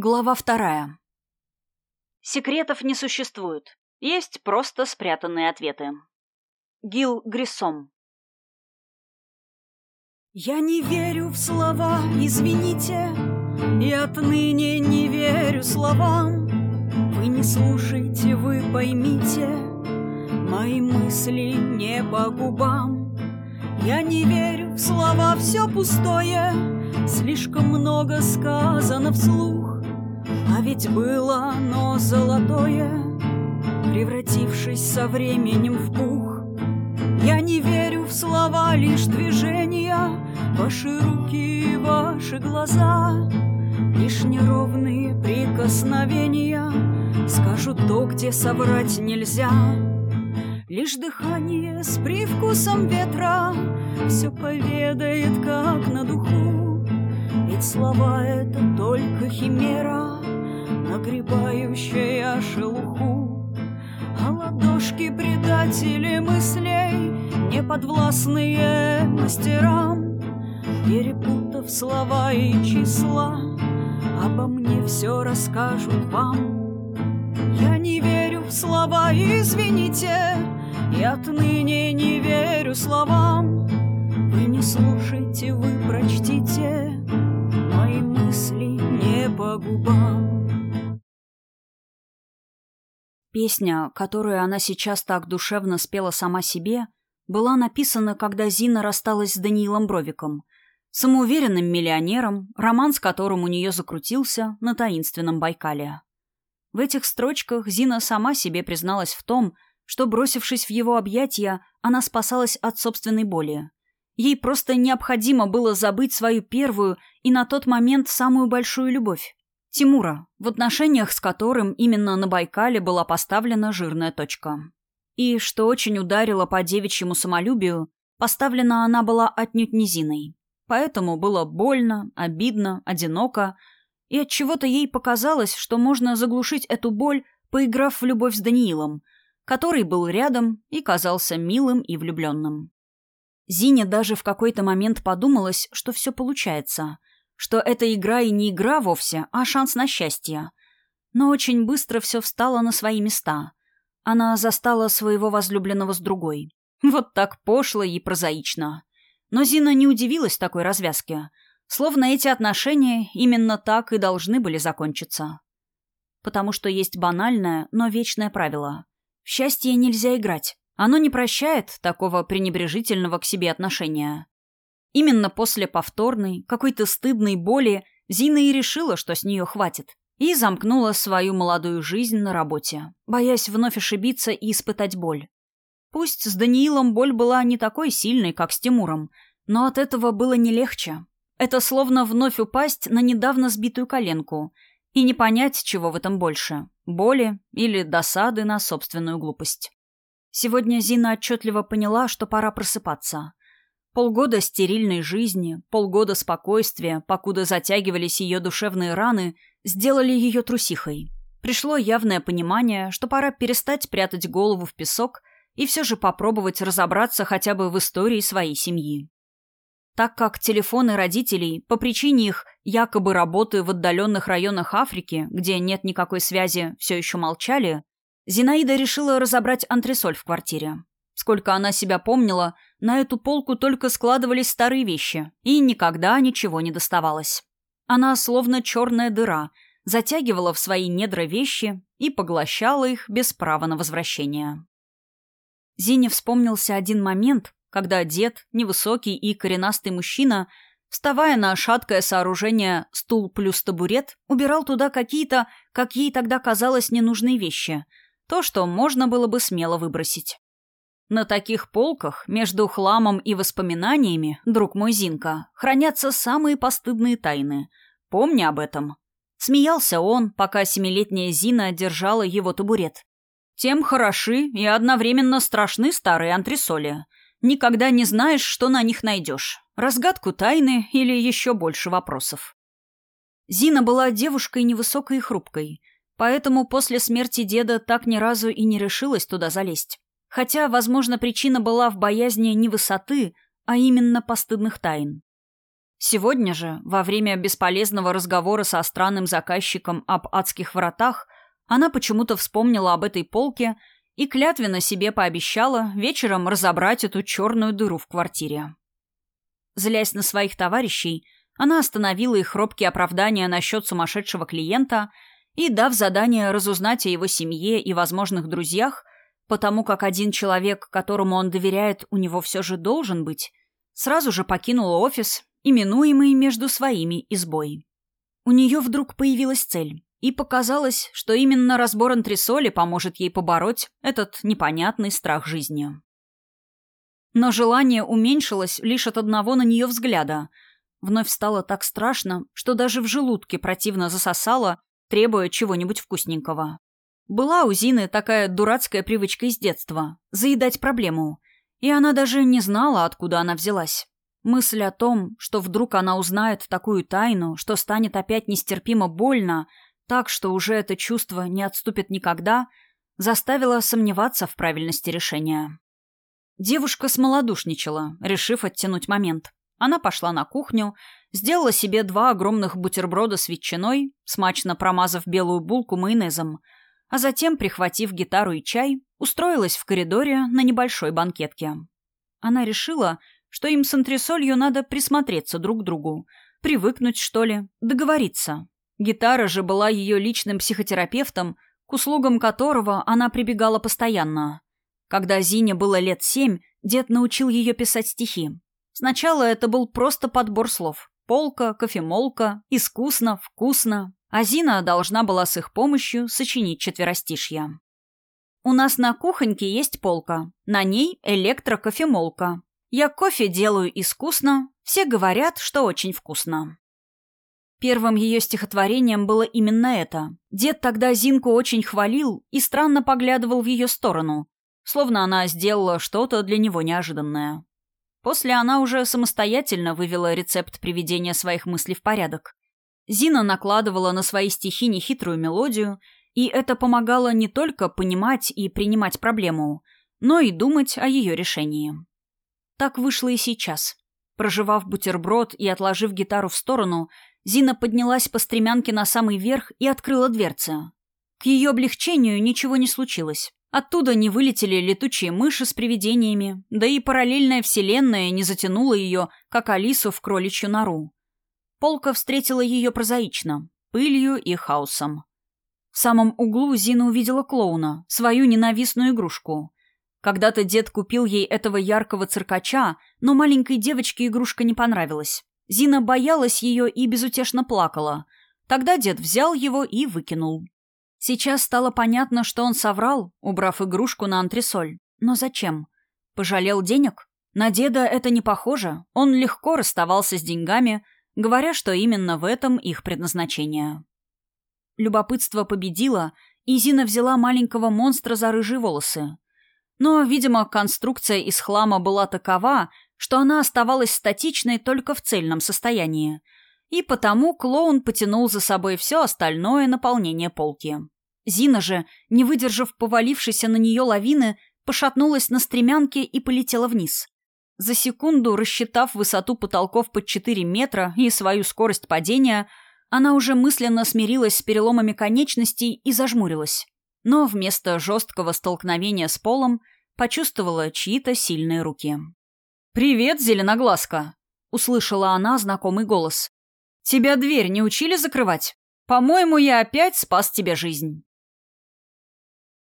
Глава вторая. Секретов не существует. Есть просто спрятанные ответы. Гил Гриссом. Я не верю в слова, извините, И отныне не верю словам. Вы не слушайте, вы поймите, Мои мысли не по губам. Я не верю в слова, все пустое, Слишком много сказано вслух. А ведь было оно золотое, Превратившись со временем в пух. Я не верю в слова, лишь движения, Ваши руки и ваши глаза, Лишь неровные прикосновения Скажут то, где соврать нельзя. Лишь дыхание с привкусом ветра Все поведает, как на духу. Ведь слова — это только химера, нагребающая шелуху. А ладошки предатели мыслей, неподвластные мастерам, Перепутав слова и числа, обо мне все расскажут вам. Я не верю в слова, извините, и отныне не верю словам. Вы не слушайте, вы прочтите мои мысли не по губам. Песня, которую она сейчас так душевно спела сама себе, была написана, когда Зина рассталась с Даниилом Бровиком, самоуверенным миллионером, роман с которым у нее закрутился на таинственном Байкале. В этих строчках Зина сама себе призналась в том, что, бросившись в его объятия, она спасалась от собственной боли. Ей просто необходимо было забыть свою первую и на тот момент самую большую любовь. Тимура, в отношениях с которым именно на Байкале была поставлена жирная точка. И, что очень ударило по девичьему самолюбию, поставлена она была отнюдь низиной. Поэтому было больно, обидно, одиноко, и от чего то ей показалось, что можно заглушить эту боль, поиграв в любовь с Даниилом, который был рядом и казался милым и влюбленным. Зине даже в какой-то момент подумалось, что все получается — что эта игра и не игра вовсе, а шанс на счастье. Но очень быстро все встало на свои места. Она застала своего возлюбленного с другой. Вот так пошло и прозаично. Но Зина не удивилась такой развязке. Словно эти отношения именно так и должны были закончиться. Потому что есть банальное, но вечное правило. В счастье нельзя играть. Оно не прощает такого пренебрежительного к себе отношения. Именно после повторной, какой-то стыдной боли Зина и решила, что с нее хватит, и замкнула свою молодую жизнь на работе, боясь вновь ошибиться и испытать боль. Пусть с Даниилом боль была не такой сильной, как с Тимуром, но от этого было не легче. Это словно вновь упасть на недавно сбитую коленку и не понять, чего в этом больше – боли или досады на собственную глупость. Сегодня Зина отчетливо поняла, что пора просыпаться. Полгода стерильной жизни, полгода спокойствия, покуда затягивались ее душевные раны, сделали ее трусихой. Пришло явное понимание, что пора перестать прятать голову в песок и все же попробовать разобраться хотя бы в истории своей семьи. Так как телефоны родителей, по причине их якобы работы в отдаленных районах Африки, где нет никакой связи, все еще молчали, Зинаида решила разобрать антресоль в квартире. Сколько она себя помнила, на эту полку только складывались старые вещи, и никогда ничего не доставалось. Она, словно черная дыра, затягивала в свои недра вещи и поглощала их без права на возвращение. Зине вспомнился один момент, когда дед, невысокий и коренастый мужчина, вставая на шаткое сооружение стул плюс табурет, убирал туда какие-то, как ей тогда казалось, ненужные вещи, то, что можно было бы смело выбросить. На таких полках, между хламом и воспоминаниями, друг мой Зинка, хранятся самые постыдные тайны. Помни об этом. Смеялся он, пока семилетняя Зина держала его табурет. Тем хороши и одновременно страшны старые антресоли. Никогда не знаешь, что на них найдешь. Разгадку тайны или еще больше вопросов. Зина была девушкой невысокой и хрупкой, поэтому после смерти деда так ни разу и не решилась туда залезть. Хотя, возможно, причина была в боязни не высоты, а именно постыдных тайн. Сегодня же, во время бесполезного разговора со странным заказчиком об адских вратах, она почему-то вспомнила об этой полке и клятвенно себе пообещала вечером разобрать эту черную дыру в квартире. Злясь на своих товарищей, она остановила их робкие оправдания насчет сумасшедшего клиента и, дав задание разузнать о его семье и возможных друзьях, потому как один человек, которому он доверяет, у него все же должен быть, сразу же покинула офис, именуемый между своими избой. У нее вдруг появилась цель, и показалось, что именно разбор антресоли поможет ей побороть этот непонятный страх жизни. Но желание уменьшилось лишь от одного на нее взгляда. Вновь стало так страшно, что даже в желудке противно засосало, требуя чего-нибудь вкусненького. Была у Зины такая дурацкая привычка из детства – заедать проблему. И она даже не знала, откуда она взялась. Мысль о том, что вдруг она узнает такую тайну, что станет опять нестерпимо больно, так что уже это чувство не отступит никогда, заставила сомневаться в правильности решения. Девушка смолодушничала, решив оттянуть момент. Она пошла на кухню, сделала себе два огромных бутерброда с ветчиной, смачно промазав белую булку майонезом – а затем, прихватив гитару и чай, устроилась в коридоре на небольшой банкетке. Она решила, что им с антресолью надо присмотреться друг к другу, привыкнуть, что ли, договориться. Гитара же была ее личным психотерапевтом, к услугам которого она прибегала постоянно. Когда Зине было лет семь, дед научил ее писать стихи. Сначала это был просто подбор слов. Полка, кофемолка, искусно, вкусно, Азина должна была с их помощью сочинить четверостишья. «У нас на кухоньке есть полка. На ней электрокофемолка. Я кофе делаю искусно. Все говорят, что очень вкусно». Первым ее стихотворением было именно это. Дед тогда Зинку очень хвалил и странно поглядывал в ее сторону, словно она сделала что-то для него неожиданное. После она уже самостоятельно вывела рецепт приведения своих мыслей в порядок. Зина накладывала на свои стихи нехитрую мелодию, и это помогало не только понимать и принимать проблему, но и думать о ее решении. Так вышло и сейчас. Проживав бутерброд и отложив гитару в сторону, Зина поднялась по стремянке на самый верх и открыла дверцы. К ее облегчению ничего не случилось. Оттуда не вылетели летучие мыши с привидениями, да и параллельная вселенная не затянула ее, как Алису в кроличью нору. Полка встретила ее прозаично, пылью и хаосом. В самом углу Зина увидела клоуна, свою ненавистную игрушку. Когда-то дед купил ей этого яркого циркача, но маленькой девочке игрушка не понравилась. Зина боялась ее и безутешно плакала. Тогда дед взял его и выкинул. Сейчас стало понятно, что он соврал, убрав игрушку на антресоль. Но зачем? Пожалел денег? На деда это не похоже. Он легко расставался с деньгами, говоря, что именно в этом их предназначение. Любопытство победило, и Зина взяла маленького монстра за рыжие волосы. Но, видимо, конструкция из хлама была такова, что она оставалась статичной только в цельном состоянии, и потому клоун потянул за собой все остальное наполнение полки. Зина же, не выдержав повалившейся на нее лавины, пошатнулась на стремянке и полетела вниз. За секунду, рассчитав высоту потолков под 4 метра и свою скорость падения, она уже мысленно смирилась с переломами конечностей и зажмурилась. Но вместо жесткого столкновения с полом почувствовала чьи-то сильные руки. «Привет, зеленоглазка!» — услышала она знакомый голос. «Тебя дверь не учили закрывать? По-моему, я опять спас тебе жизнь».